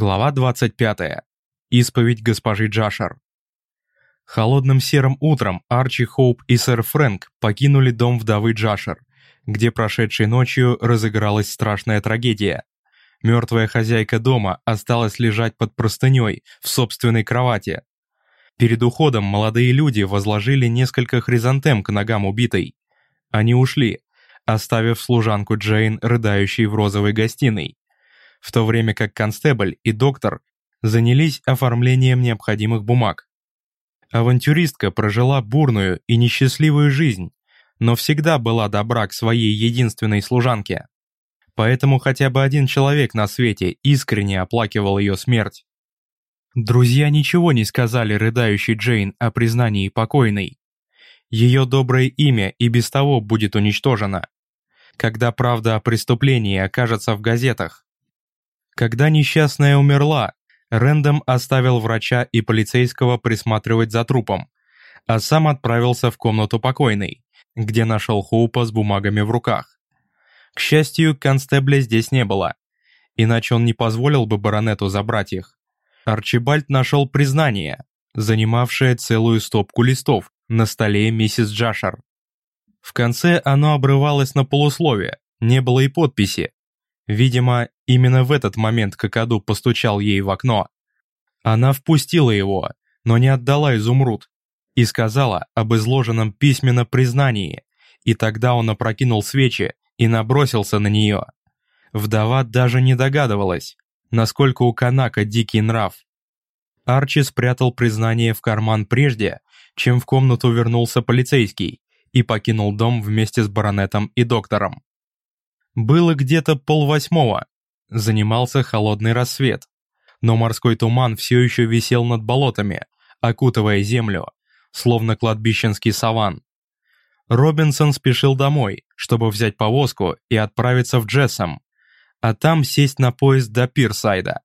Глава 25. Исповедь госпожи Джашер. Холодным серым утром Арчи Хоуп и сэр Фрэнк покинули дом вдовы Джашер, где прошедшей ночью разыгралась страшная трагедия. Мертвая хозяйка дома осталась лежать под простыней в собственной кровати. Перед уходом молодые люди возложили несколько хризантем к ногам убитой. Они ушли, оставив служанку Джейн, рыдающей в розовой гостиной в то время как констебль и доктор занялись оформлением необходимых бумаг. Авантюристка прожила бурную и несчастливую жизнь, но всегда была добра к своей единственной служанке. Поэтому хотя бы один человек на свете искренне оплакивал ее смерть. Друзья ничего не сказали рыдающей Джейн о признании покойной. Ее доброе имя и без того будет уничтожено. Когда правда о преступлении окажется в газетах, когда несчастная умерла, Рэндом оставил врача и полицейского присматривать за трупом, а сам отправился в комнату покойной, где нашел Хоупа с бумагами в руках. К счастью, констебля здесь не было, иначе он не позволил бы баронету забрать их. Арчибальд нашел признание, занимавшее целую стопку листов на столе миссис Джашер. В конце оно обрывалось на полусловие, не было и подписи, Видимо, именно в этот момент Кокоду постучал ей в окно. Она впустила его, но не отдала изумруд, и сказала об изложенном письменно признании, и тогда он опрокинул свечи и набросился на нее. Вдова даже не догадывалась, насколько у Канака дикий нрав. Арчи спрятал признание в карман прежде, чем в комнату вернулся полицейский и покинул дом вместе с баронетом и доктором. Было где-то полвосьмого. Занимался холодный рассвет. Но морской туман все еще висел над болотами, окутывая землю, словно кладбищенский саван. Робинсон спешил домой, чтобы взять повозку и отправиться в Джессом, а там сесть на поезд до Пирсайда.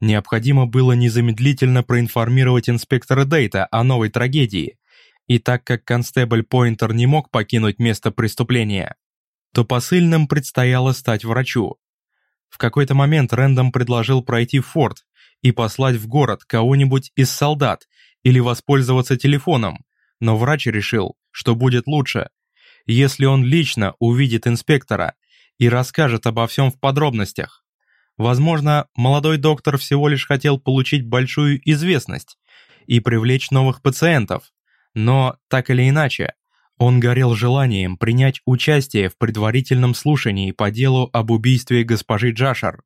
Необходимо было незамедлительно проинформировать инспектора Дейта о новой трагедии, и так как констебль Пойнтер не мог покинуть место преступления, то посыльным предстояло стать врачу. В какой-то момент Рэндом предложил пройти в форт и послать в город кого-нибудь из солдат или воспользоваться телефоном, но врач решил, что будет лучше, если он лично увидит инспектора и расскажет обо всем в подробностях. Возможно, молодой доктор всего лишь хотел получить большую известность и привлечь новых пациентов, но, так или иначе, он горел желанием принять участие в предварительном слушании по делу об убийстве госпожи Джашер.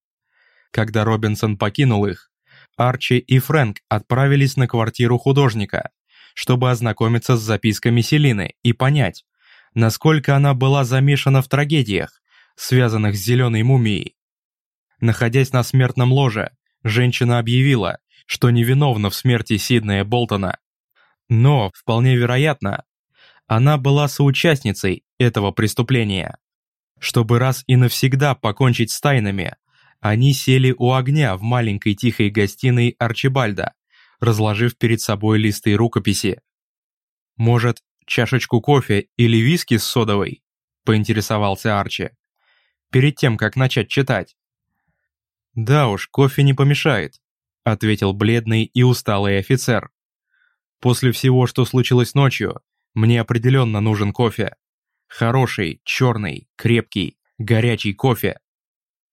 Когда Робинсон покинул их, Арчи и Фрэнк отправились на квартиру художника, чтобы ознакомиться с записками Селины и понять, насколько она была замешана в трагедиях, связанных с зеленой мумией. Находясь на смертном ложе, женщина объявила, что невиновна в смерти Сиднея Болтона. Но, вполне вероятно, она была соучастницей этого преступления. Чтобы раз и навсегда покончить с тайнами, они сели у огня в маленькой тихой гостиной Арчибальда, разложив перед собой листы рукописи. «Может, чашечку кофе или виски с содовой?» – поинтересовался Арчи. «Перед тем, как начать читать». «Да уж, кофе не помешает», – ответил бледный и усталый офицер. «После всего, что случилось ночью, мне определенно нужен кофе. Хороший, черный, крепкий, горячий кофе.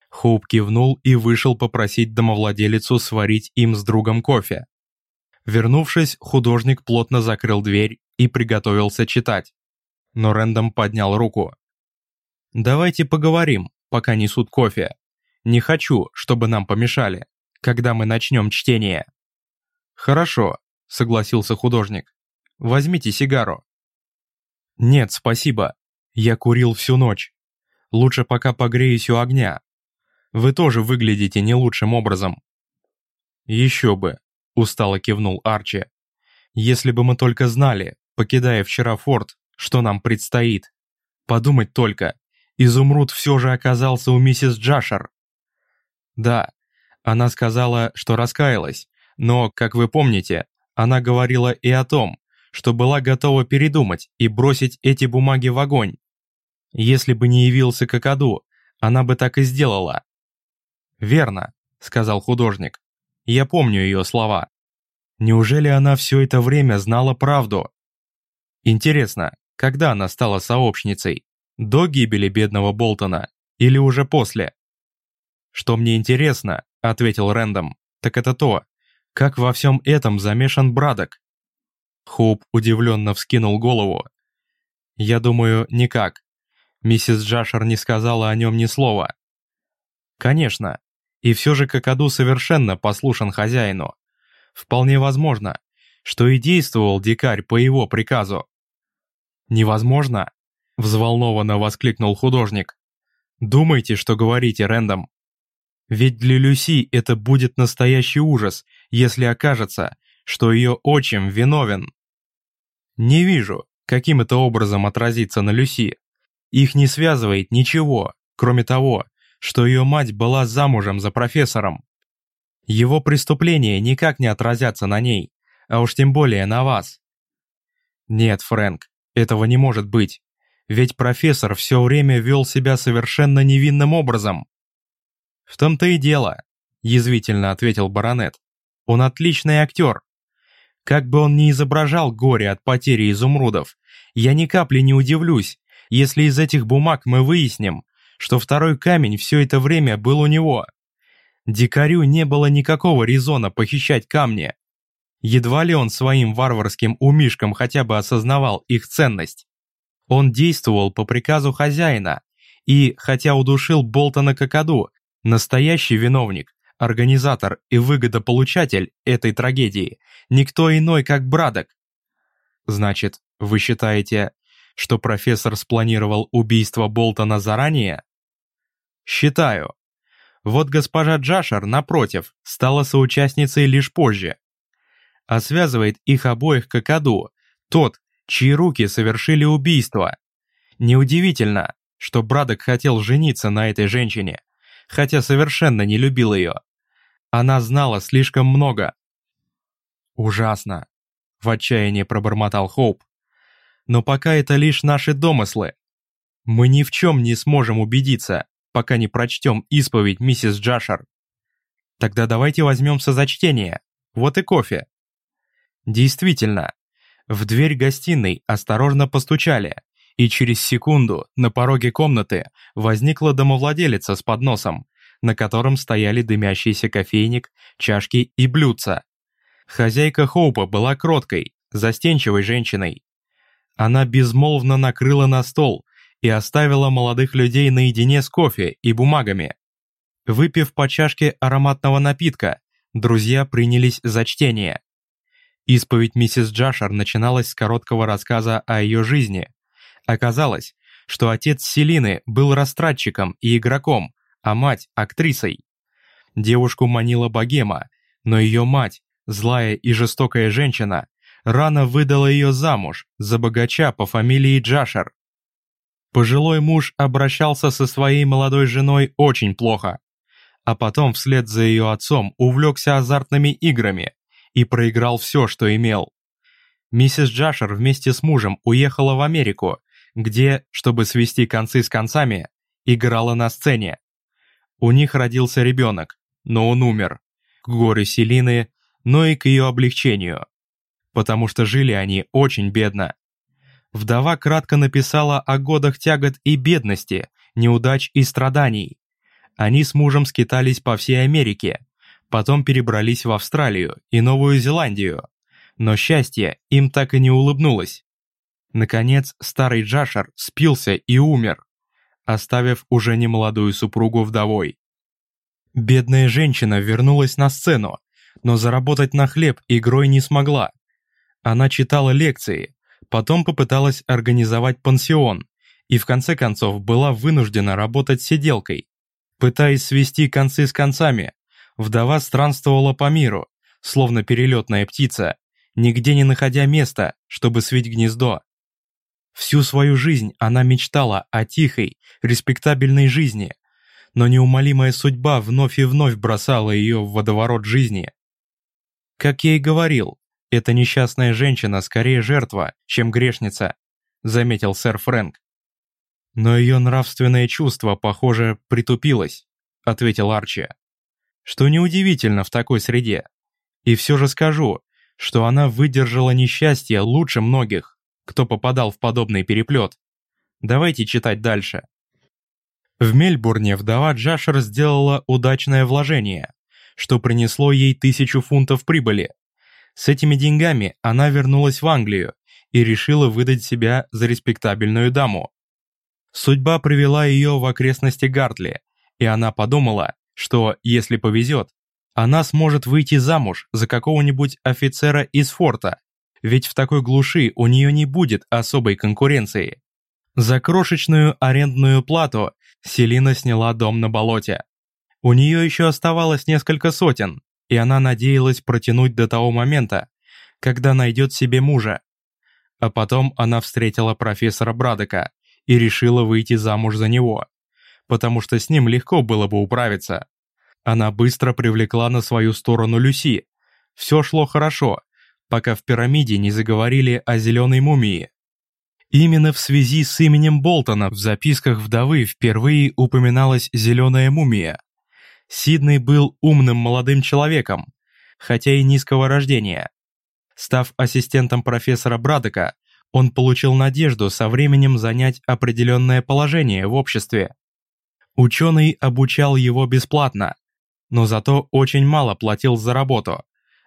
Хоуп кивнул и вышел попросить домовладелицу сварить им с другом кофе. Вернувшись, художник плотно закрыл дверь и приготовился читать. Но Рэндом поднял руку. «Давайте поговорим, пока несут кофе. Не хочу, чтобы нам помешали, когда мы начнем чтение». «Хорошо», — согласился художник. «Возьмите сигару». «Нет, спасибо. Я курил всю ночь. Лучше пока погреюсь у огня. Вы тоже выглядите не лучшим образом». «Еще бы», — устало кивнул Арчи. «Если бы мы только знали, покидая вчера форт, что нам предстоит. Подумать только, изумруд все же оказался у миссис Джашер». «Да, она сказала, что раскаялась, но, как вы помните, она говорила и о том, что была готова передумать и бросить эти бумаги в огонь. Если бы не явился Кокоду, она бы так и сделала. «Верно», — сказал художник. «Я помню ее слова. Неужели она все это время знала правду? Интересно, когда она стала сообщницей? До гибели бедного Болтона или уже после? Что мне интересно, ответил Рэндом, так это то, как во всем этом замешан Брадок. Хоуп удивленно вскинул голову. Я думаю, никак. Миссис Джашер не сказала о нем ни слова. Конечно. И все же Какаду совершенно послушан хозяину. Вполне возможно, что и действовал дикарь по его приказу. «Невозможно?» — взволнованно воскликнул художник. «Думайте, что говорите, Рэндом. Ведь для Люси это будет настоящий ужас, если окажется, что ее отчим виновен. Не вижу, каким это образом отразится на Люси. Их не связывает ничего, кроме того, что ее мать была замужем за профессором. Его преступления никак не отразятся на ней, а уж тем более на вас. Нет, Фрэнк, этого не может быть. Ведь профессор все время вел себя совершенно невинным образом. В том-то и дело, язвительно ответил баронет. Он отличный актер. Как бы он ни изображал горе от потери изумрудов, я ни капли не удивлюсь, если из этих бумаг мы выясним, что второй камень все это время был у него. Дикарю не было никакого резона похищать камни. Едва ли он своим варварским умишкам хотя бы осознавал их ценность. Он действовал по приказу хозяина, и, хотя удушил Болтона Кокоду, настоящий виновник, организатор и выгодополучатель этой трагедии, никто иной, как Брадок. Значит, вы считаете, что профессор спланировал убийство Болтона заранее? Считаю. Вот госпожа Джашер, напротив, стала соучастницей лишь позже. А связывает их обоих Кокоду, тот, чьи руки совершили убийство. Неудивительно, что Брадок хотел жениться на этой женщине, хотя совершенно не любил ее. Она знала слишком много. «Ужасно», — в отчаянии пробормотал Хоуп. «Но пока это лишь наши домыслы. Мы ни в чем не сможем убедиться, пока не прочтем исповедь миссис Джашер. Тогда давайте возьмемся за чтение. Вот и кофе. Действительно, в дверь гостиной осторожно постучали, и через секунду на пороге комнаты возникла домовладелица с подносом, на котором стояли дымящийся кофейник, чашки и блюдца. Хозяйка Хоупа была кроткой, застенчивой женщиной. Она безмолвно накрыла на стол и оставила молодых людей наедине с кофе и бумагами. Выпив по чашке ароматного напитка, друзья принялись за чтение. Исповедь миссис Джашер начиналась с короткого рассказа о ее жизни. Оказалось, что отец Селины был растратчиком и игроком, а мать – актрисой. Девушку манила богема, но ее мать, злая и жестокая женщина, рано выдала ее замуж за богача по фамилии Джашер. Пожилой муж обращался со своей молодой женой очень плохо, а потом вслед за ее отцом увлекся азартными играми и проиграл все, что имел. Миссис Джашер вместе с мужем уехала в Америку, где, чтобы свести концы с концами, играла на сцене. У них родился ребенок, но он умер, к горю Селины, но и к ее облегчению, потому что жили они очень бедно. Вдова кратко написала о годах тягот и бедности, неудач и страданий. Они с мужем скитались по всей Америке, потом перебрались в Австралию и Новую Зеландию. Но счастье им так и не улыбнулось. Наконец, старый Джашер спился и умер, оставив уже немолодую супругу вдовой. Бедная женщина вернулась на сцену, но заработать на хлеб игрой не смогла. Она читала лекции, Потом попыталась организовать пансион и в конце концов была вынуждена работать сиделкой. Пытаясь свести концы с концами, вдова странствовала по миру, словно перелетная птица, нигде не находя места, чтобы свить гнездо. Всю свою жизнь она мечтала о тихой, респектабельной жизни, но неумолимая судьба вновь и вновь бросала ее в водоворот жизни. Как я и говорил, «Эта несчастная женщина скорее жертва, чем грешница», — заметил сэр Фрэнк. «Но ее нравственное чувство, похоже, притупилось», — ответил Арчи. что неудивительно в такой среде. И все же скажу, что она выдержала несчастье лучше многих, кто попадал в подобный переплет. Давайте читать дальше. В Мельбурне вдова Джашер сделала удачное вложение, что принесло ей тысячу фунтов прибыли. С этими деньгами она вернулась в Англию и решила выдать себя за респектабельную даму. Судьба привела ее в окрестности Гартли, и она подумала, что, если повезет, она сможет выйти замуж за какого-нибудь офицера из форта, ведь в такой глуши у нее не будет особой конкуренции. За крошечную арендную плату Селина сняла дом на болоте. У нее еще оставалось несколько сотен, и она надеялась протянуть до того момента, когда найдет себе мужа. А потом она встретила профессора Брадека и решила выйти замуж за него, потому что с ним легко было бы управиться. Она быстро привлекла на свою сторону Люси. Все шло хорошо, пока в пирамиде не заговорили о зеленой мумии. Именно в связи с именем Болтона в записках вдовы впервые упоминалась зеленая мумия. Сиднey был умным молодым человеком, хотя и низкого рождения. Став ассистентом профессора Брадека, он получил надежду со временем занять определенное положение в обществе. Ученый обучал его бесплатно, но зато очень мало платил за работу.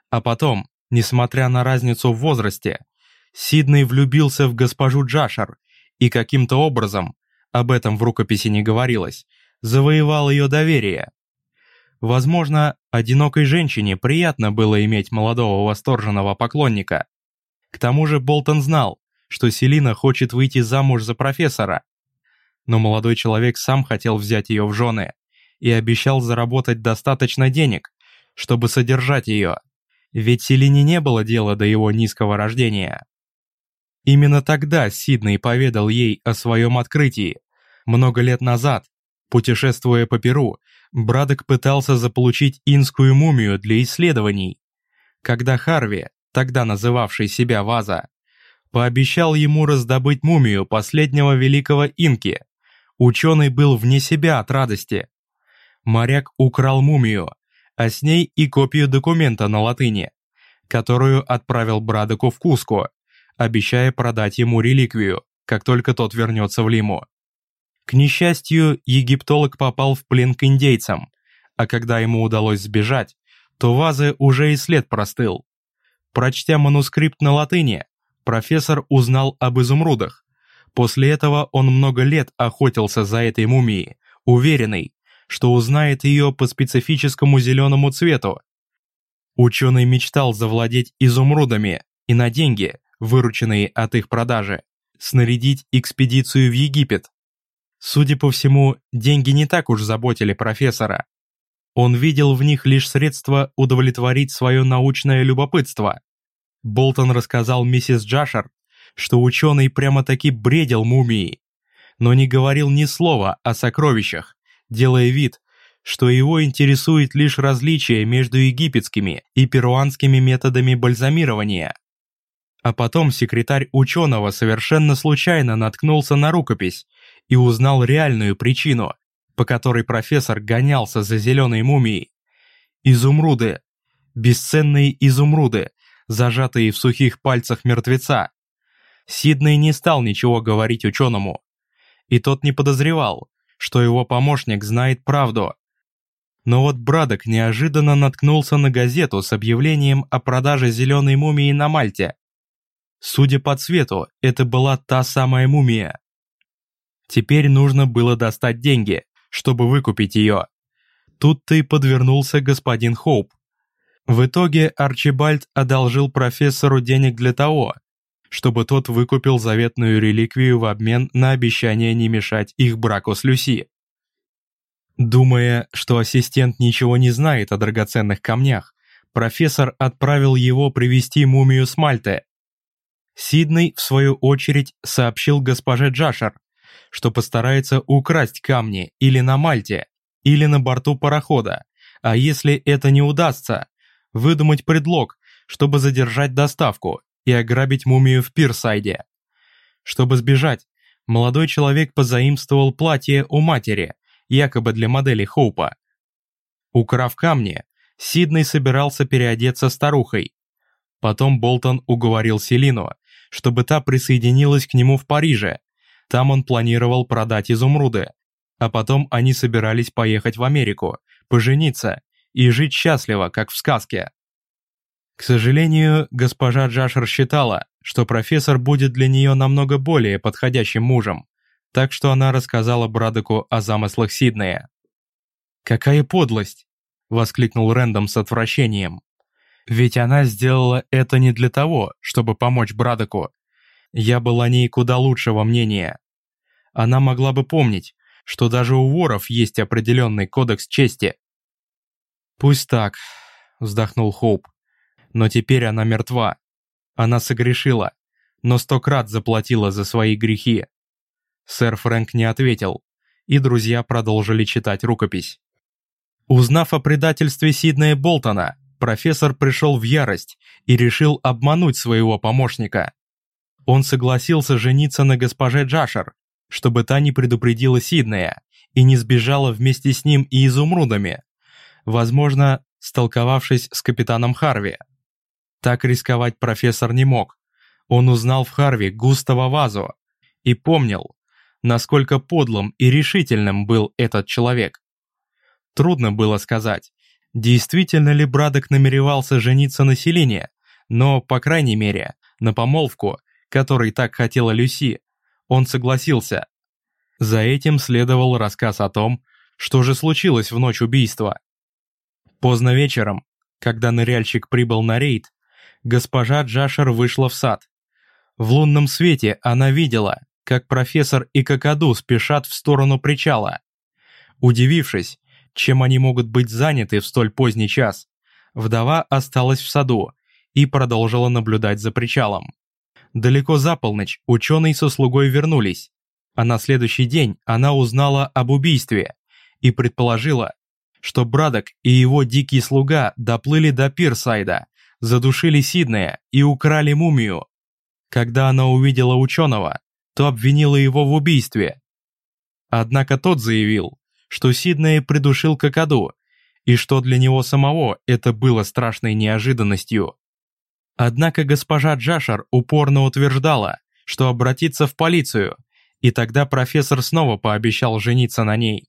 А потом, несмотря на разницу в возрасте, Сиднey влюбился в госпожу Джашер и каким-то образом, об этом в рукописи не говорилось, завоевал ее доверие. Возможно, одинокой женщине приятно было иметь молодого восторженного поклонника. К тому же Болтон знал, что Селина хочет выйти замуж за профессора. Но молодой человек сам хотел взять ее в жены и обещал заработать достаточно денег, чтобы содержать ее, ведь Селине не было дела до его низкого рождения. Именно тогда Сидней поведал ей о своем открытии. Много лет назад, путешествуя по Перу, Брадок пытался заполучить инскую мумию для исследований. Когда Харви, тогда называвший себя Ваза, пообещал ему раздобыть мумию последнего великого инки, ученый был вне себя от радости. Моряк украл мумию, а с ней и копию документа на латыни, которую отправил Брадоку в Куско, обещая продать ему реликвию, как только тот вернется в Лиму. К несчастью, египтолог попал в плен к индейцам, а когда ему удалось сбежать, то вазы уже и след простыл. Прочтя манускрипт на латыни, профессор узнал об изумрудах. После этого он много лет охотился за этой мумией, уверенный, что узнает ее по специфическому зеленому цвету. Ученый мечтал завладеть изумрудами и на деньги, вырученные от их продажи, снарядить экспедицию в Египет. Судя по всему, деньги не так уж заботили профессора. Он видел в них лишь средство удовлетворить свое научное любопытство. Болтон рассказал миссис Джашер, что ученый прямо-таки бредил мумией, но не говорил ни слова о сокровищах, делая вид, что его интересует лишь различие между египетскими и перуанскими методами бальзамирования. А потом секретарь ученого совершенно случайно наткнулся на рукопись и узнал реальную причину, по которой профессор гонялся за зеленой мумией. Изумруды. Бесценные изумруды, зажатые в сухих пальцах мертвеца. Сидней не стал ничего говорить ученому. И тот не подозревал, что его помощник знает правду. Но вот Брадок неожиданно наткнулся на газету с объявлением о продаже зеленой мумии на Мальте. Судя по цвету, это была та самая мумия. Теперь нужно было достать деньги, чтобы выкупить ее. Тут-то и подвернулся господин Хоуп. В итоге Арчибальд одолжил профессору денег для того, чтобы тот выкупил заветную реликвию в обмен на обещание не мешать их браку с Люси. Думая, что ассистент ничего не знает о драгоценных камнях, профессор отправил его привести мумию с Мальты. Сидней, в свою очередь, сообщил госпоже Джашер, что постарается украсть камни или на Мальте, или на борту парохода, а если это не удастся, выдумать предлог, чтобы задержать доставку и ограбить мумию в Пирсайде. Чтобы сбежать, молодой человек позаимствовал платье у матери, якобы для модели Хоупа. Украв камни, Сиднey собирался переодеться старухой. Потом Болтон уговорил Селину, чтобы та присоединилась к нему в Париже. Там он планировал продать изумруды. А потом они собирались поехать в Америку, пожениться и жить счастливо, как в сказке. К сожалению, госпожа Джашер считала, что профессор будет для нее намного более подходящим мужем, так что она рассказала Брадоку о замыслах Сиднея. «Какая подлость!» — воскликнул Рэндом с отвращением. «Ведь она сделала это не для того, чтобы помочь Брадоку. Я был о ней куда лучшего мнения. Она могла бы помнить, что даже у воров есть определенный кодекс чести». «Пусть так», — вздохнул Хоуп. «Но теперь она мертва. Она согрешила, но сто крат заплатила за свои грехи. Сэр Фрэнк не ответил, и друзья продолжили читать рукопись. Узнав о предательстве Сиднея Болтона, профессор пришел в ярость и решил обмануть своего помощника. Он согласился жениться на госпоже Джашер, чтобы та не предупредила Сиднея и не сбежала вместе с ним и изумрудами, возможно, столковавшись с капитаном Харви. Так рисковать профессор не мог. Он узнал в Харви Густава Вазу и помнил, насколько подлым и решительным был этот человек. Трудно было сказать, действительно ли Брадок намеревался жениться на Селине, но, по крайней мере, на помолвку, которой так хотела Люси, он согласился. За этим следовал рассказ о том, что же случилось в ночь убийства. Поздно вечером, когда ныряльщик прибыл на рейд, госпожа Джашер вышла в сад. В лунном свете она видела, как профессор и Кокоду спешат в сторону причала. Удивившись, чем они могут быть заняты в столь поздний час, вдова осталась в саду и продолжила наблюдать за причалом. Далеко за полночь ученый со слугой вернулись, а на следующий день она узнала об убийстве и предположила, что Брадок и его дикий слуга доплыли до Пирсайда, задушили Сиднея и украли мумию. Когда она увидела ученого, то обвинила его в убийстве. Однако тот заявил, что Сиднey придушил Кокоду, и что для него самого это было страшной неожиданностью. Однако госпожа Джашер упорно утверждала, что обратится в полицию, и тогда профессор снова пообещал жениться на ней.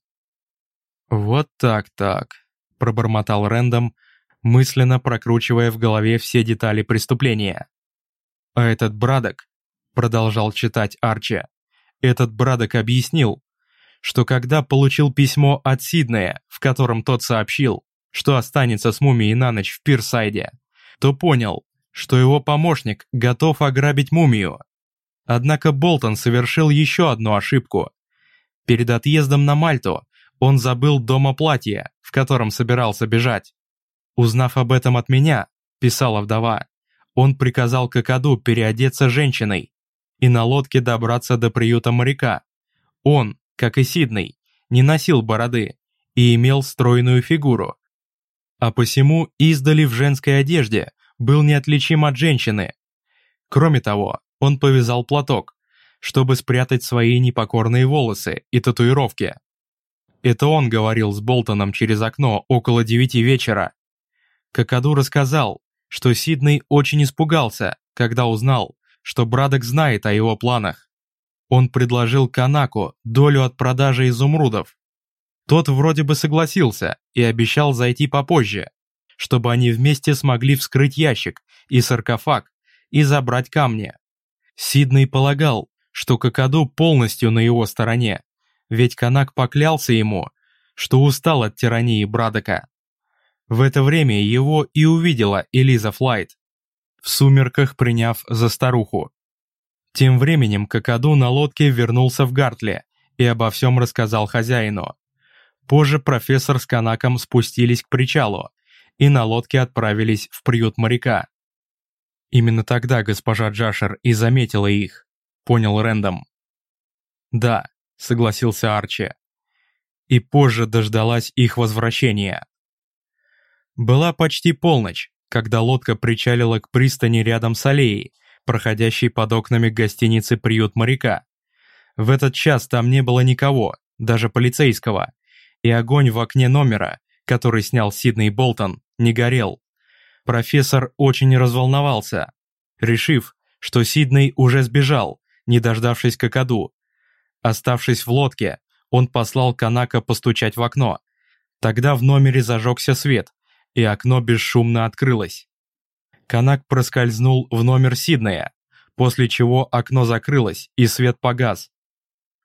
«Вот так-так», — пробормотал Рэндом, мысленно прокручивая в голове все детали преступления. А этот Брадок продолжал читать Арчи. Этот Брадок объяснил, что когда получил письмо от Сиднея, в котором тот сообщил, что останется с мумией на ночь в Пирсайде, то понял, что его помощник готов ограбить мумию. Однако Болтон совершил еще одну ошибку. Перед отъездом на Мальту он забыл дома платье, в котором собирался бежать. Узнав об этом от меня, писала вдова, он приказал Кокоду переодеться женщиной и на лодке добраться до приюта моряка. Он, как и Сидней, не носил бороды и имел стройную фигуру. А посему издали в женской одежде был неотличим от женщины. Кроме того, он повязал платок, чтобы спрятать свои непокорные волосы и татуировки. Это он говорил с Болтоном через окно около девяти вечера. Какаду рассказал, что Сидней очень испугался, когда узнал, что Брадок знает о его планах. Он предложил Канаку долю от продажи изумрудов. Тот вроде бы согласился и обещал зайти попозже, чтобы они вместе смогли вскрыть ящик и саркофаг и забрать камни. Сидней полагал, что Кокоду полностью на его стороне, ведь Канак поклялся ему, что устал от тирании Брадока. В это время его и увидела Элиза Флайт в сумерках приняв за старуху. Тем временем Какаду на лодке вернулся в Гартле и обо всем рассказал хозяину. Позже профессор с Канаком спустились к причалу и на лодке отправились в приют моряка. Именно тогда госпожа Джашер и заметила их, понял Рэндом. «Да», — согласился Арчи. И позже дождалась их возвращения. Была почти полночь, когда лодка причалила к пристани рядом с аллеей, проходящей под окнами гостиницы «Приют моряка». В этот час там не было никого, даже полицейского, и огонь в окне номера, который снял Сидней Болтон, не горел. Профессор очень разволновался, решив, что Сидней уже сбежал, не дождавшись какаду. Оставшись в лодке, он послал Канака постучать в окно. Тогда в номере зажегся свет, и окно бесшумно открылось. Канак проскользнул в номер Сиднея, после чего окно закрылось и свет погас.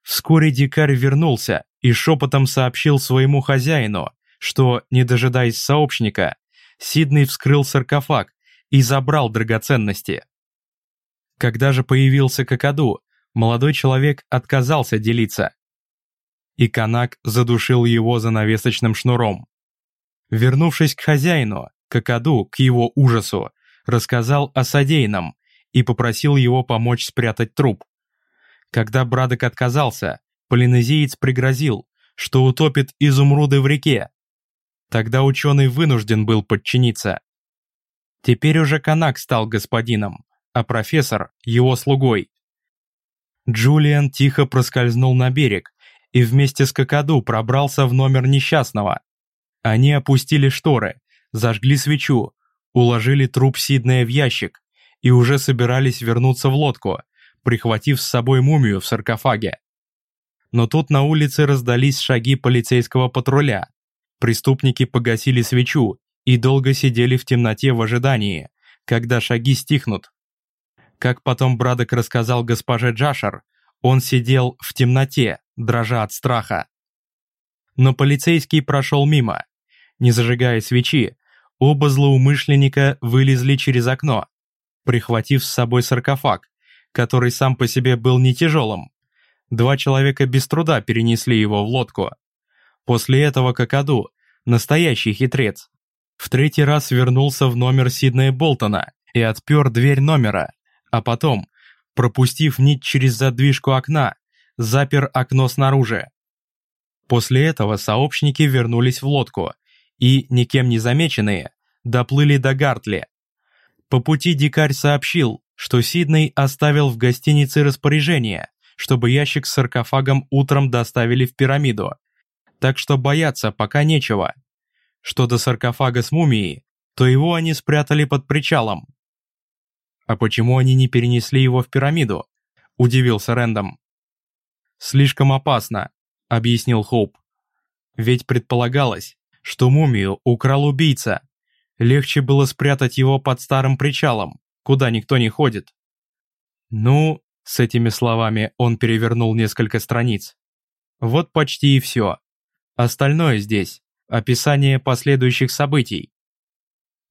Вскоре дикарь вернулся и шепотом сообщил своему хозяину, что, не дожидаясь сообщника, Сидней вскрыл саркофаг и забрал драгоценности. Когда же появился Какаду, молодой человек отказался делиться. И Канак задушил его занавесочным шнуром. Вернувшись к хозяину, Какаду, к его ужасу, рассказал о содеянном и попросил его помочь спрятать труп. Когда Брадок отказался, полинезиец пригрозил, что утопит изумруды в реке. Тогда ученый вынужден был подчиниться. Теперь уже Канак стал господином, а профессор – его слугой. Джулиан тихо проскользнул на берег и вместе с Кокоду пробрался в номер несчастного. Они опустили шторы, зажгли свечу, уложили труп Сиднея в ящик и уже собирались вернуться в лодку, прихватив с собой мумию в саркофаге. Но тут на улице раздались шаги полицейского патруля. Преступники погасили свечу и долго сидели в темноте в ожидании, когда шаги стихнут. Как потом Брадок рассказал госпоже Джашер, он сидел в темноте, дрожа от страха. Но полицейский прошел мимо. Не зажигая свечи, оба злоумышленника вылезли через окно, прихватив с собой саркофаг, который сам по себе был не тяжелым. Два человека без труда перенесли его в лодку. После этого Какаду, настоящий хитрец, в третий раз вернулся в номер Сиднея Болтона и отпер дверь номера, а потом, пропустив нить через задвижку окна, запер окно снаружи. После этого сообщники вернулись в лодку и, никем не замеченные, доплыли до Гартли. По пути дикарь сообщил, что Сидней оставил в гостинице распоряжение, чтобы ящик с саркофагом утром доставили в пирамиду. Так что бояться пока нечего. Что до саркофага с мумией, то его они спрятали под причалом. «А почему они не перенесли его в пирамиду?» – удивился Рэндом. «Слишком опасно», – объяснил Хоуп. «Ведь предполагалось, что мумию украл убийца. Легче было спрятать его под старым причалом, куда никто не ходит». «Ну...» – с этими словами он перевернул несколько страниц. «Вот почти и все. Остальное здесь – описание последующих событий.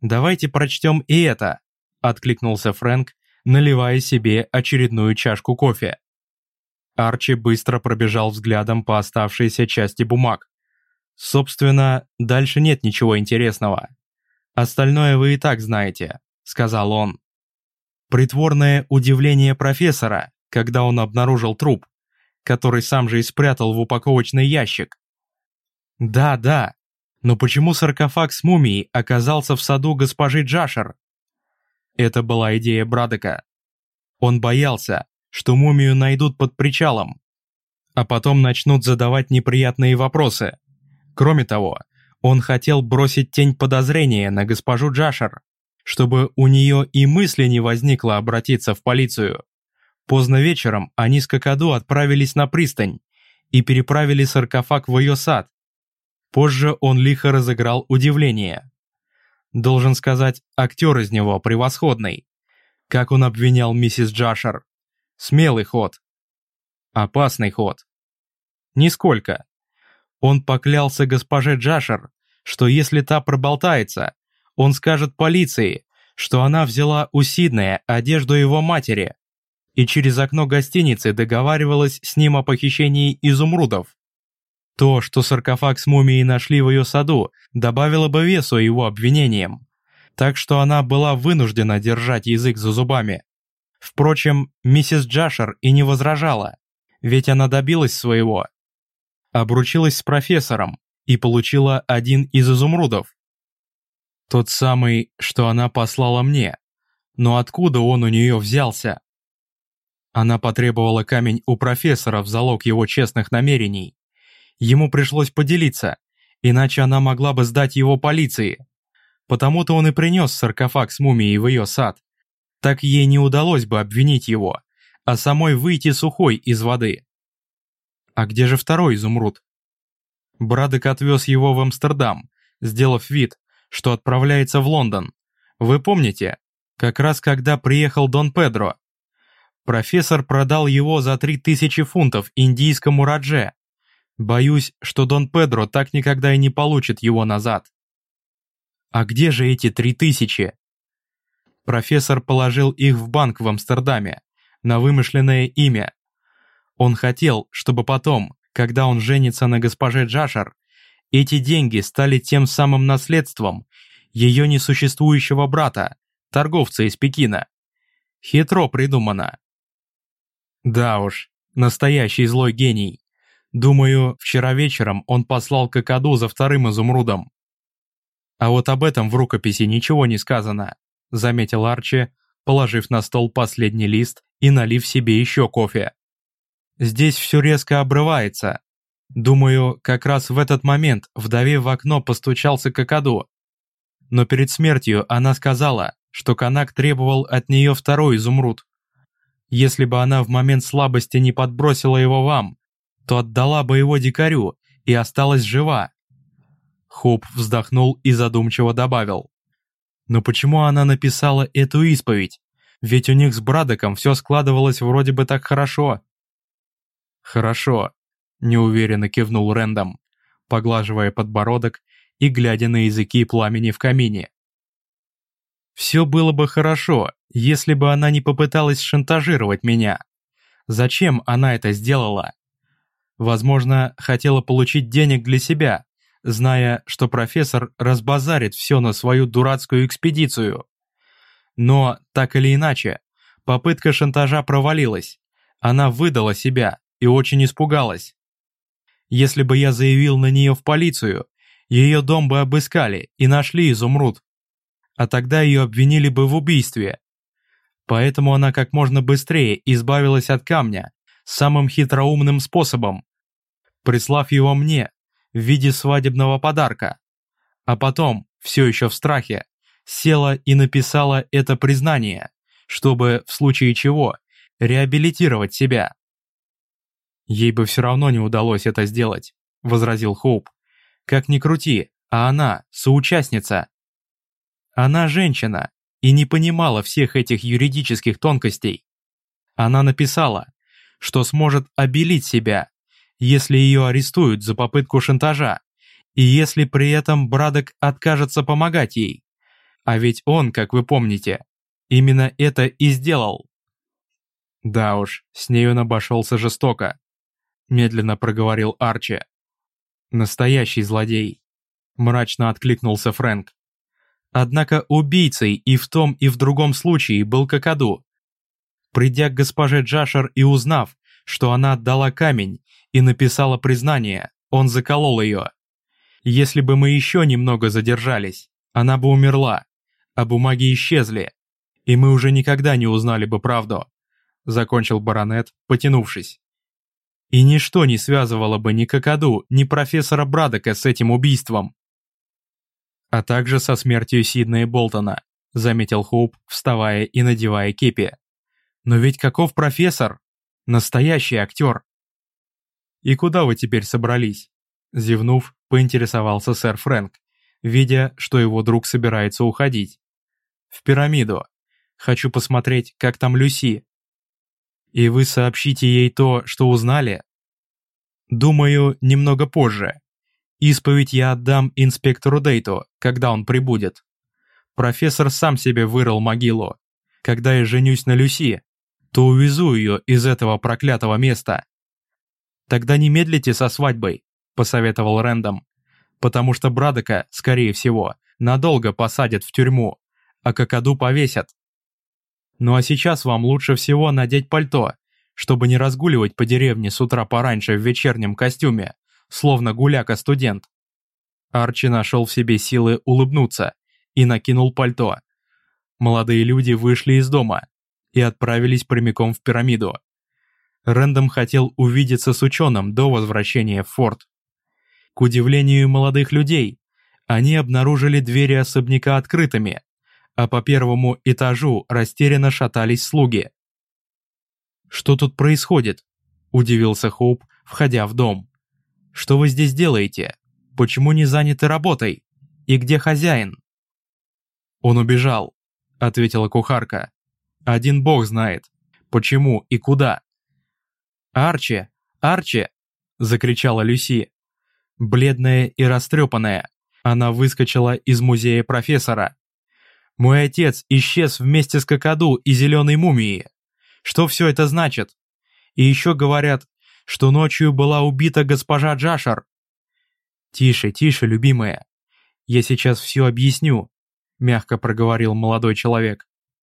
Давайте прочтем и это», откликнулся Фрэнк, наливая себе очередную чашку кофе. Арчи быстро пробежал взглядом по оставшейся части бумаг. «Собственно, дальше нет ничего интересного. Остальное вы и так знаете», — сказал он. Притворное удивление профессора, когда он обнаружил труп, который сам же и спрятал в упаковочный ящик. «Да, да, но почему саркофаг с мумией оказался в саду госпожи Джашер?» Это была идея Брадека. Он боялся, что мумию найдут под причалом, а потом начнут задавать неприятные вопросы. Кроме того, он хотел бросить тень подозрения на госпожу Джашер, чтобы у нее и мысли не возникло обратиться в полицию. Поздно вечером они с Кокоду отправились на пристань и переправили саркофаг в ее сад. Позже он лихо разыграл удивление. Должен сказать, актер из него превосходный. Как он обвинял миссис Джашер. Смелый ход. Опасный ход. Нисколько. Он поклялся госпоже Джашер, что если та проболтается, он скажет полиции, что она взяла у Сиднея одежду его матери и через окно гостиницы договаривалась с ним о похищении изумрудов. То, что саркофаг с мумией нашли в ее саду, добавило бы весу его обвинениям. Так что она была вынуждена держать язык за зубами. Впрочем, миссис Джашер и не возражала, ведь она добилась своего. Обручилась с профессором и получила один из изумрудов. Тот самый, что она послала мне. Но откуда он у нее взялся? Она потребовала камень у профессора в залог его честных намерений. Ему пришлось поделиться, иначе она могла бы сдать его полиции. Потому-то он и принес саркофаг с мумией в ее сад. Так ей не удалось бы обвинить его, а самой выйти сухой из воды. А где же второй изумруд? Брадок отвез его в Амстердам, сделав вид, что отправляется в Лондон. Вы помните, как раз когда приехал Дон Педро. Профессор продал его за 3000 фунтов индийскому Радже. Боюсь, что Дон Педро так никогда и не получит его назад. А где же эти 3000? Профессор положил их в банк в Амстердаме, на вымышленное имя. Он хотел, чтобы потом, когда он женится на госпоже Джашер, эти деньги стали тем самым наследством ее несуществующего брата, торговца из Пекина. Хитро придумано. Да уж, настоящий злой гений. Думаю, вчера вечером он послал Кокоду за вторым изумрудом. А вот об этом в рукописи ничего не сказано, заметил Арчи, положив на стол последний лист и налив себе еще кофе. Здесь все резко обрывается. Думаю, как раз в этот момент вдове в окно постучался Кокоду. Но перед смертью она сказала, что Канак требовал от нее второй изумруд. Если бы она в момент слабости не подбросила его вам, то отдала бы его дикарю и осталась жива. Хоп вздохнул и задумчиво добавил. Но почему она написала эту исповедь? Ведь у них с Брадоком все складывалось вроде бы так хорошо. Хорошо, неуверенно кивнул Рэндом, поглаживая подбородок и глядя на языки пламени в камине. Все было бы хорошо, если бы она не попыталась шантажировать меня. Зачем она это сделала? Возможно, хотела получить денег для себя, зная, что профессор разбазарит все на свою дурацкую экспедицию. Но, так или иначе, попытка шантажа провалилась. Она выдала себя и очень испугалась. Если бы я заявил на нее в полицию, ее дом бы обыскали и нашли изумруд. А тогда ее обвинили бы в убийстве, Поэтому она как можно быстрее избавилась от камня самым хитроумным способом, прислав его мне в виде свадебного подарка. А потом, все еще в страхе, села и написала это признание, чтобы, в случае чего, реабилитировать себя. «Ей бы все равно не удалось это сделать», — возразил Хоуп. «Как ни крути, а она — соучастница». «Она женщина, и не понимала всех этих юридических тонкостей. Она написала, что сможет обелить себя, если ее арестуют за попытку шантажа, и если при этом Брадок откажется помогать ей. А ведь он, как вы помните, именно это и сделал. Да уж, с ней он обошелся жестоко, медленно проговорил Арчи. Настоящий злодей. Мрачно откликнулся Фрэнк. Однако убийцей и в том, и в другом случае был Кокоду. Придя к госпоже Джашер и узнав, что она отдала камень и написала признание, он заколол ее. Если бы мы еще немного задержались, она бы умерла, а бумаги исчезли, и мы уже никогда не узнали бы правду», — закончил баронет, потянувшись. «И ничто не связывало бы ни Кокоду, ни профессора Брадока с этим убийством а также со смертью Сиднея Болтона», заметил Хоуп, вставая и надевая кепи. «Но ведь каков профессор? Настоящий актер!» «И куда вы теперь собрались?» Зевнув, поинтересовался сэр Фрэнк, видя, что его друг собирается уходить. «В пирамиду. Хочу посмотреть, как там Люси». «И вы сообщите ей то, что узнали?» «Думаю, немного позже», Исповедь я отдам инспектору Дейту, когда он прибудет. Профессор сам себе вырыл могилу. Когда я женюсь на Люси, то увезу ее из этого проклятого места. Тогда не медлите со свадьбой, посоветовал Рэндом, потому что Брадока, скорее всего, надолго посадят в тюрьму, а Кокоду повесят. Ну а сейчас вам лучше всего надеть пальто, чтобы не разгуливать по деревне с утра пораньше в вечернем костюме словно гуляка-студент. Арчи нашел в себе силы улыбнуться и накинул пальто. Молодые люди вышли из дома и отправились прямиком в пирамиду. Рэндом хотел увидеться с ученым до возвращения в форт. К удивлению молодых людей, они обнаружили двери особняка открытыми, а по первому этажу растерянно шатались слуги. «Что тут происходит?» – удивился Хоуп, входя в дом. «Что вы здесь делаете? Почему не заняты работой? И где хозяин?» «Он убежал», – ответила кухарка. «Один бог знает, почему и куда». «Арчи! Арчи!» – закричала Люси. Бледная и растрепанная, она выскочила из музея профессора. «Мой отец исчез вместе с Кокоду и зеленой мумией. Что все это значит? И еще говорят, что ночью была убита госпожа Джашар». «Тише, тише, любимая. Я сейчас все объясню», — мягко проговорил молодой человек.